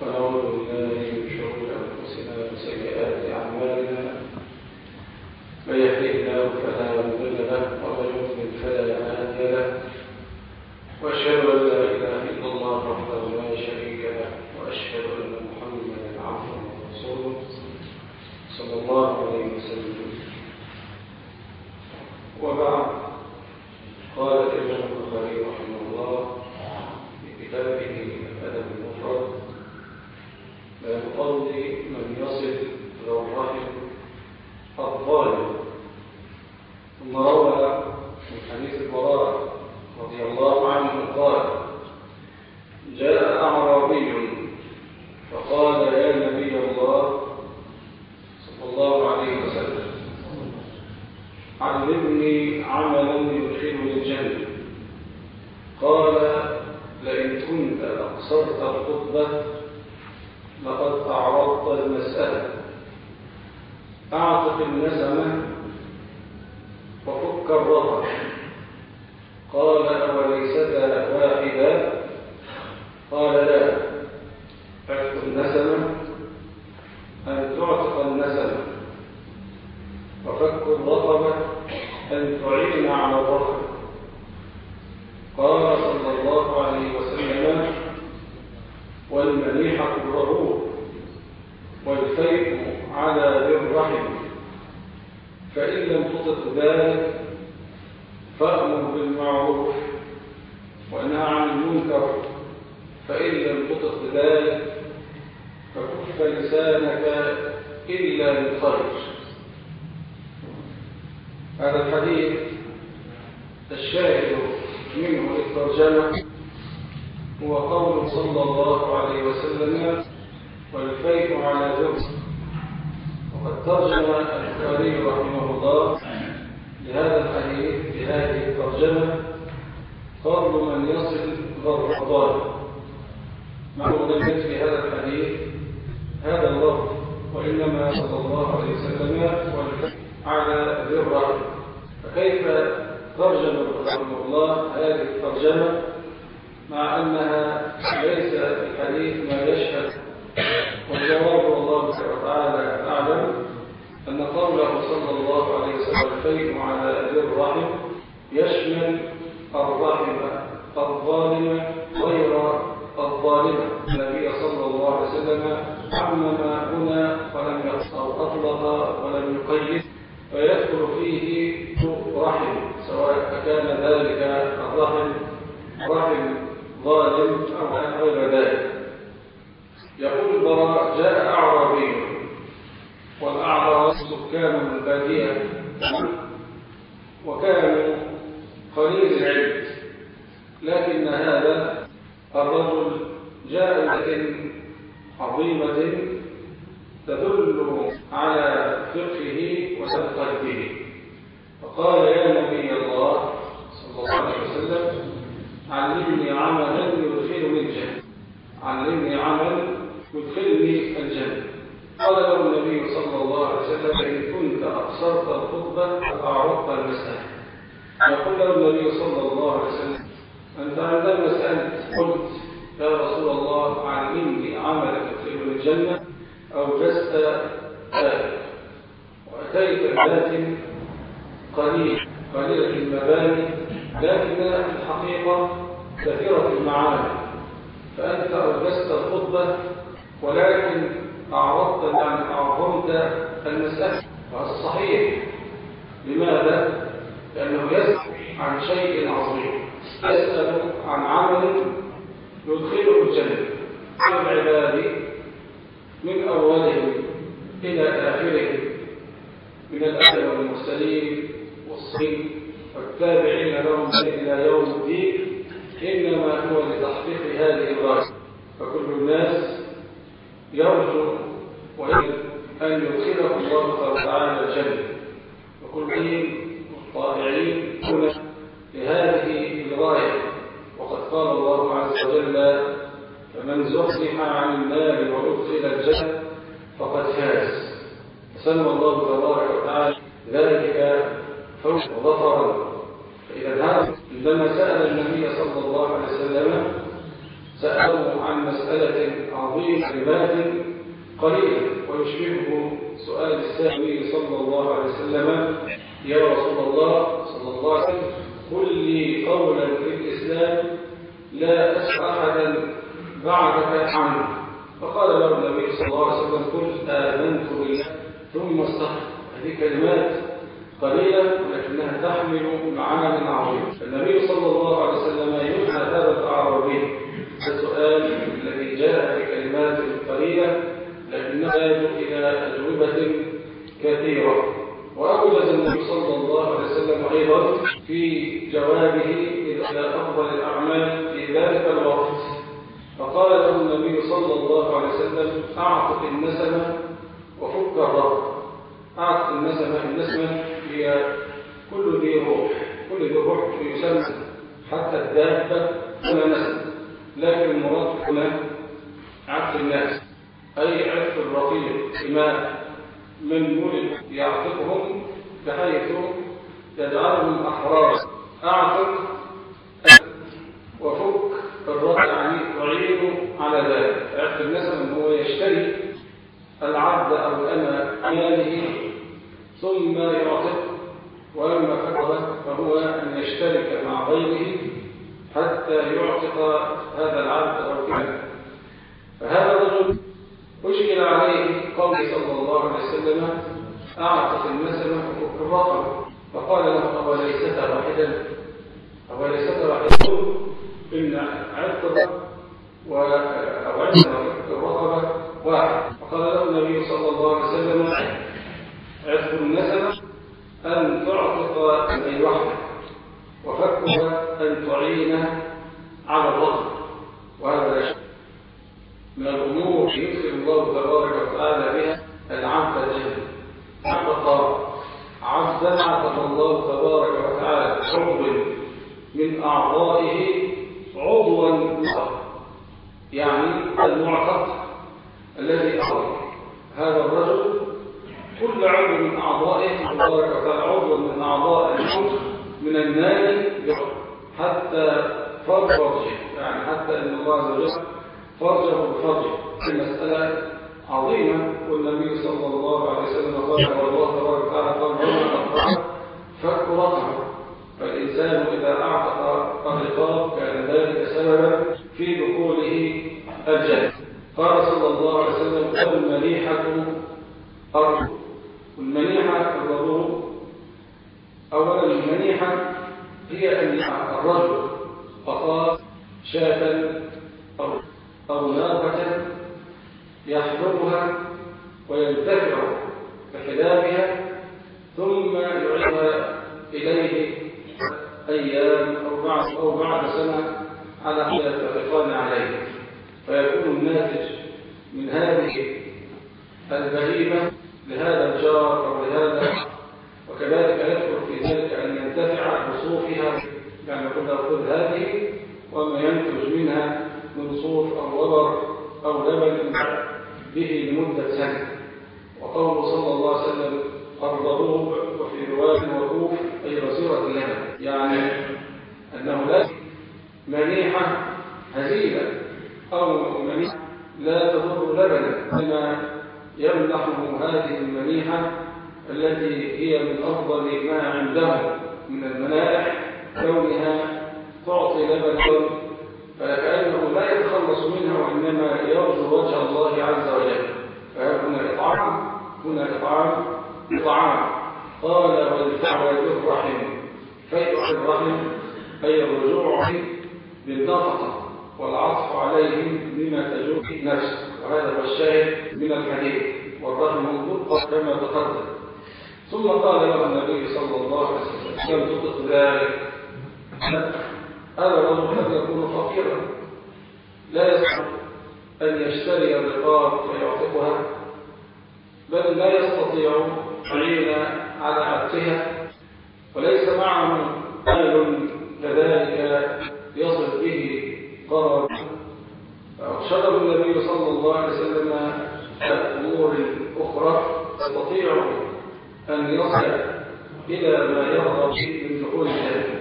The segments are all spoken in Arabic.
ونعوذ بالله من أنفسنا أعمالنا. من فلا ومن فلا وأشهد أن لا إله إلا الله وحده لا شريك له وأشهد أن محمدا عبده ورسوله صلى الله عليه وسلم. وبعد قال الإمام البخاري رحمه الله في كتابه الادب المفرد باب فضل من يصل ذو الرحم الظالم ثم روى من حديث البراء رضي الله عنه قال جاء اعرابي فقال يا نبي الله صلى الله عليه وسلم علمني عملا يدخلني الجنه قال لئن كنت اقصرت الخطبه لقد أعرضت المسألة. اعتق النسمه وفك الرقب قال اوليستا واحدا قال لا. عتق النسمه ان تعتق النسمه وفك الرقبه ان تعين على الرقبه قال صلى الله عليه وسلم والمنيحة الرعوب والفيء على ذي الرحم. فإن لم تطق ذلك فأمر بالمعروف ونهى عن المنكر. فإن لم تطق ذلك فكف لسانك إلا للخير هذا الحديث الشاهد منه الترجمة هو قول صلى الله عليه وسلم والفيء على ذنب وقد ترجم البخاري رحمه الله لهذا الحديث بهذه الترجمة فضل من يصل ضر الظالم معلوم لم في هذا الحديث هذا اللفظ وإنما صلى الله عليه وسلم على الرحم فكيف ترجم رحمه الله هذه الترجمة؟ مع أنها ليس في الحديث ما يشهد. والجواب والله تعالى أعلم أن قوله صلى الله عليه وسلم الفيء على ذي الرحم يشمل سكان البادية وكانوا قليل العلم. لكن هذا الرجل جاء عظيمة تدل على فقهه وسبقته فقال يا نبي الله صلى الله عليه وسلم علمني عملا يدخلني الجنة. علمني عمل يدخلني الجنة. قال له النبي صلى الله عليه وسلم إن كنت أقصرت الخطبة فأعرضت المسألة. يقول له النبي صلى الله عليه وسلم أنت عندما سألت قلت يا رسول الله علمني عملا يدخلني الجنة أوجزت ذلك وأتيت بذات قليل قليلة المباني في الحقيقة كثيرة المعاني فأنت أوجزت الخطبة ولكن أعرضت يعني أعظمت المسألة. وهذا صحيح. لماذا؟ لأنه يسأل عن شيء عظيم. يسأل عن عمل يدخله الجنة. العباد من أولهم إلى آخرهم. من الأهل والمرسلين والصين والتابعين لهم إلى يوم الدين. إنما هو لتحقيق هذه الغاية. فكل الناس يرجو ويجب أن يدخله الله تعالى الجنة. وكل دين والطائعين هنا لهذه الغاية. وقد قال الله عز وجل فمن زحزح عن النار وأدخل الجنة فقد فاز. سمى الله تبارك وتعالى ذلك فوز وظفرا فإذا هذا عندما سأل النبي صلى الله عليه وسلم سأله عن مسألة عظيمة عباد قليلة ويشبهه سؤال السائل صلى الله عليه وسلم يا رسول الله صلى الله عليه وسلم قل لي قولا في الإسلام لا أسأل أحدا بعدك عنه. فقال له النبي صلى الله عليه وسلم قل آمنت بالله ثم استغفر هذه كلمات قليلة ولكنها تحمل معاني عظيمة النبي صلى الله عليه وسلم يدعى هذا السؤال الذي جاء بكلمات قليلة لكنه يحتاج إلى أجوبة كثيرة. وأوجز النبي صلى الله عليه وسلم أيضا في جوابه إلى أفضل الأعمال في ذلك الوقت. فقال له النبي صلى الله عليه وسلم أعطق النسمة وفك الرب. أعطق النسمة النسمة هي كل ذي روح كل ذي روح يسمى حتى الدابة كما نسمة. لكن المراد هنا عبد الناس أي عرف الرقيق إماء من ولد يعتقهم بحيث يجعلهم أحرار. أعتق وفك الرد يعني تعين على ذلك. عرف النسب أن هو يشتري العبد أو الأمة ماله ثم يعتق ولما فكر فهو أن يشترك مع غيره حتى يعتق هذا العبد أو كذا فهذا الرجل أشكل عليه قول صلى الله عليه وسلم أعتق وفك الرقبة فقال له أوليست واحدا أوليست واحدا إن عتق و أو عتق الرقبة واحد. فقال له النبي صلى الله عليه وسلم عتق النسمة أن تعتق أي واحدة وفكها أن تعين على الرقبة وهذا لا شك. من الأمور يدخل الله تبارك وتعالى بها العبد الجنة عبد الطاعة عبدا عبد الله تبارك وتعالى عضو من أعضائه عضوا مصر يعني المعتق الذي أعطى هذا الرجل كل عضو من أعضائه تبارك وتعالى عضو من أعضاء الجنة من النار حتى فرجه يعني حتى أن الله عز وجل فرجه بفرجه المسألة عظيمة والنبي صلى الله عليه وسلم قال والله تبارك وتعالى قال فك رقبه فالإنسان إذا أعتق الرقاب كان ذلك سببا في دخوله الجنة. قال صلى الله عليه وسلم والمليحة أرض والمليحة الرجل أولا المنيحة هي الرجل وينتفع بحلابها ثم يعيدها إليه أيام أو بعد أو بعد سنة على حال يتفقان عليه. فيكون الناتج من هذه البهيمة لهذا الجار أو لهذا وكذلك يدخل في ذلك أن ينتفع بصوفها يعني قلنا هذه وما ينتج منها من صوف أو وبر أو لبن به لمدة سنة وقوله صلى الله عليه وسلم الرضوب وفي رواية وقوف أي بصيرة اللبن يعني أنه لا منيحة هزيلة أو منيحة لا تضر لبنا كما يمنحه هذه المنيحة التي هي من أفضل ما عنده من المنائح كونها تعطي لبنا فكأنه لا يتخلص منها وإنما يرجو وجه الله عز وجل فهنا إطعام هنا إطعام إطعام قال والدعوة بالرحم فيء الرحم أي الرجوع بالنفقة والعطف عليهم بما تجوب نفسه وهذا هو الشاهد من الحديث. والرحم مطلق كما تقدم. ثم قال له النبي صلى الله عليه وسلم لم تطق ذلك. هذا الرجل قد يكون فقيرا. لا يستطيع أن يشتري الرقاب ويعتقها بل لا يستطيع تعين على عتقها وليس معه مال كذلك يصل به قرار. فأرشده النبي صلى الله عليه وسلم أمور أخرى يستطيع أن يصل إلى ما يرغب من دخول الجنة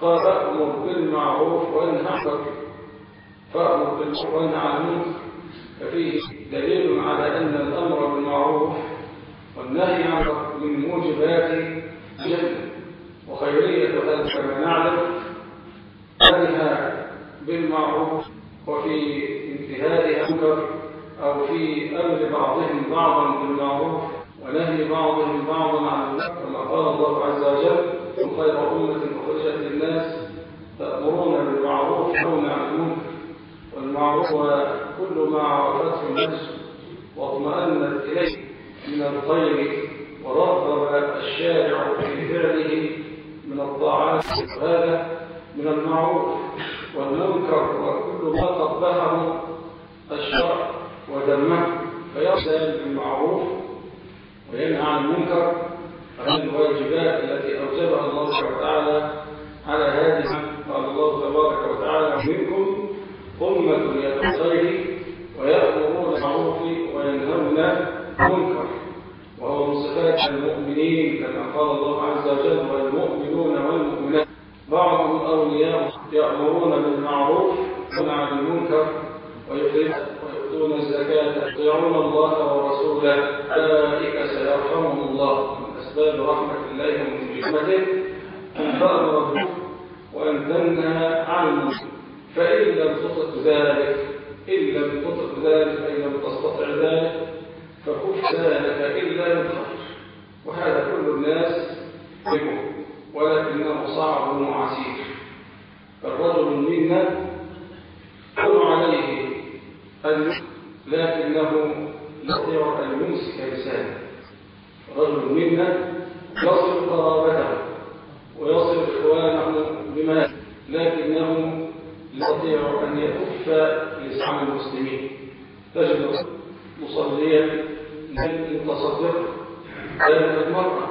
قال أمر بالمعروف وأنهى عن فأمر بالقرآن عن المنكر. ففيه دليل على أن الأمر بالمعروف والنهي عن من موجبات الجنة وخيرية هذا كما نعلم أنها بالمعروف وفي انتهاء المنكر أو في أمر بعضهم بعضا بالمعروف ونهي بعضهم بعضا عن كما قال الله عز وجل خير أمة أخرجت للناس تأمرون بالمعروف وتنهون عن المنكر. والمعروف كل ما عرفته النفس واطمأنت إليه من الخير ورغب الشارع في فعله من الطاعات هذا من المعروف والمنكر وكل ما قبله الشرع وذمه فيصل بالمعروف وينهى عن المنكر عن الواجبات التي أوجبها الله سبحانه وتعالى على هذه قال الله تبارك وتعالى منكم أمة يدعون ويأمرون بالمعروف وينهون المنكر. وهو من صفات المؤمنين كما قال الله عز وجل والمؤمنون والمؤمنات. بعضهم أولياء يأمرون بالمعروف وينهون عن المنكر ويؤتون الزكاة. يطيعون الله ورسوله. أولئك سيرحمهم الله من أسباب رحمة الله ومن حكمته أن تأمر وأن تنهى عن المنكر. فإن لم تطق ذلك إن لم تطق ذلك أي لم تستطع ذلك فكف ذلك إلا من خير وهذا كل الناس يقول ولكنه صعب وعسير. الرجل منا يقول عليه أن لكنه يستطيع أن يمسك لسانه. رجل منا يصل المرأة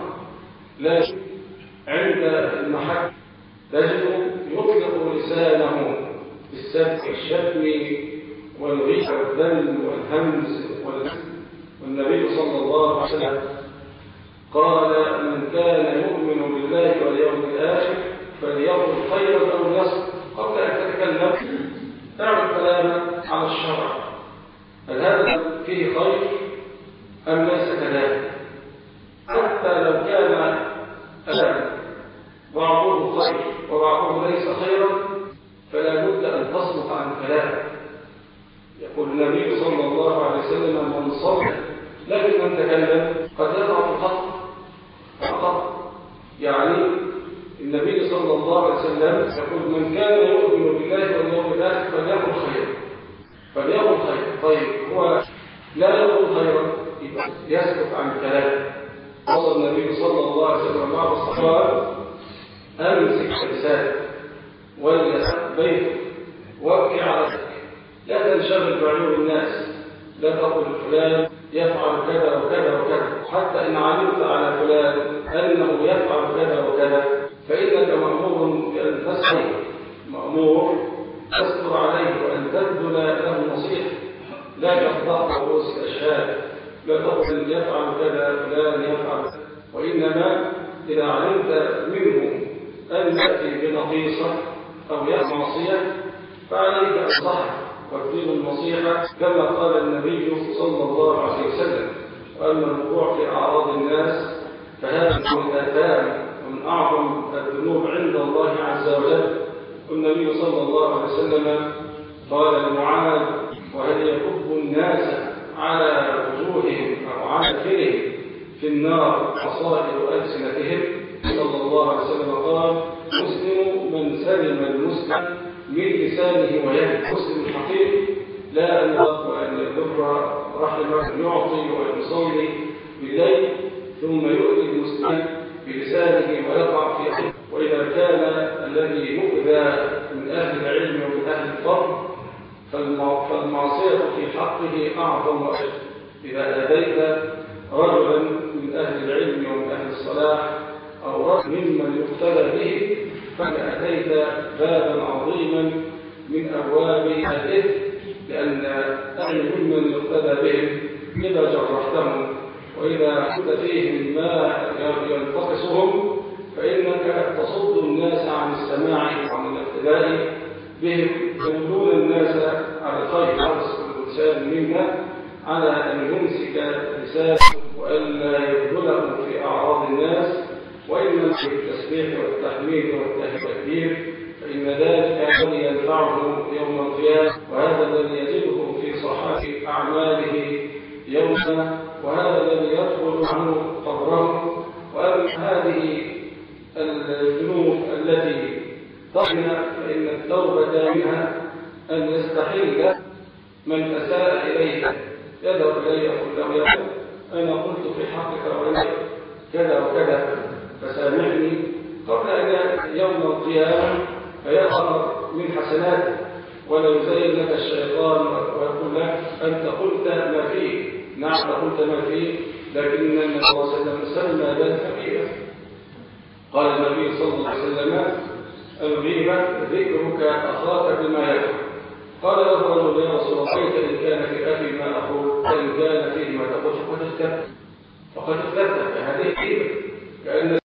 لكن عند المحك تجد يطلق لسانه بالسب والشتم والغيش والذم والهمز والنبي صلى الله عليه وسلم قال من كان يؤمن بالله واليوم الآخر فليقل خيرا أو يصدق قبل أن تتكلم. تعمل كلاما على الشرع. هل هذا فيه خير أم ليس كذلك حتى لو كان أشد بعضه خير وبعضه ليس خيرا فلا بد أن تصمت عن كلامه يقول النبي صلى الله عليه وسلم من صمت لكن من تكلم قد يقع الخط فقط يعني النبي صلى الله عليه وسلم يقول من كان يؤمن بالله واليوم الآخر فليقل خيرا فليقل خيرا طيب هو لا يقول خيرا يسكت عن كلامه وصل النبي صلى الله عليه وسلم بعض الصحابة امسك لسانك وليسك بيتك وأبكي على لا تنشغل بعيون الناس. لا تقل فلان يفعل كذا وكذا وكذا. حتى إن علمت على فلان أنه يفعل كذا وكذا فإنك مأمور بان تسعي مأمور. تستر عليه وأن تبذل له نصيحة. لا تخضع رؤوس الأشهاد. لا تقل يفعل كذا فلان يفعل وإنما إذا علمت منه أن ياتي بنقيصة أو ياتي معصيه فعليك الصحه وتقيم النصيحة كما قال النبي صلى الله عليه وسلم وأما الوقوع في أعراض الناس فهذا من الاثام ومن أعظم الذنوب عند الله عز وجل. والنبي صلى الله عليه وسلم قال لمعاذ وهل يكب الناس على وجوههم أو على كرهم في النار حصائر ألسنتهم. صلى الله عليه وسلم قال مسلم من سلم المسلم من لسانه ويده. مسلم الحقيقي لا أن وأن يضر رحمه يعطي وأن يصلي بالليل ثم يؤذي المسلم بلسانه ويقع في حقه وإذا كان الذي يؤذى من أهل العلم ومن أهل الفضل فالمعصية في حقه أعظم وأشد. إذا أذيت رجلا من أهل العلم ومن أهل الصلاح أو رجل ممن يقتدى به فأتيت بابا عظيما من أبواب الإثم لأن أهل ممن يقتدى بهم إذا جرحتهم وإذا كنت فيهم ما ينتقصهم فإنك تصد الناس عن السماع وعن الاقتداء بهم يقولون الناس على الخير حرص كل إنسان منا على أن يمسك لسانه وألا يبذله في أعراض الناس وإنما في التسبيح والتحميد والتكبير فإن ذلك الذي ينفعه يوم القيامة وهذا الذي يجده في صحائف أعماله يوما وهذا الذي يدخل عنه قبره. وأما هذه الذنوب التي تحنا فإن التوبة منها أن يستحل من أساء إليه يذهب إليه يقول له أنا قلت في حقك وإليك كذا وكذا. فسامحني. قبل أن يوم القيامة فيظهر من حسناته. ولا يزين لك الشيطان ويقول لك أنت قلت ما فيه. نعم قلت ما فيه لكن النبي صلى الله عليه وسلم سمى ذلك كبيرا قال النبي صلى الله عليه وسلم الغيبة ذكرك أخاك بما يكره. قال له رجل يا رسول الله كيف إن كان في أخي ما أقول؟ إن كان فيه ما تقول فقد اختلف فقد اختلف هذه غيبة. كأن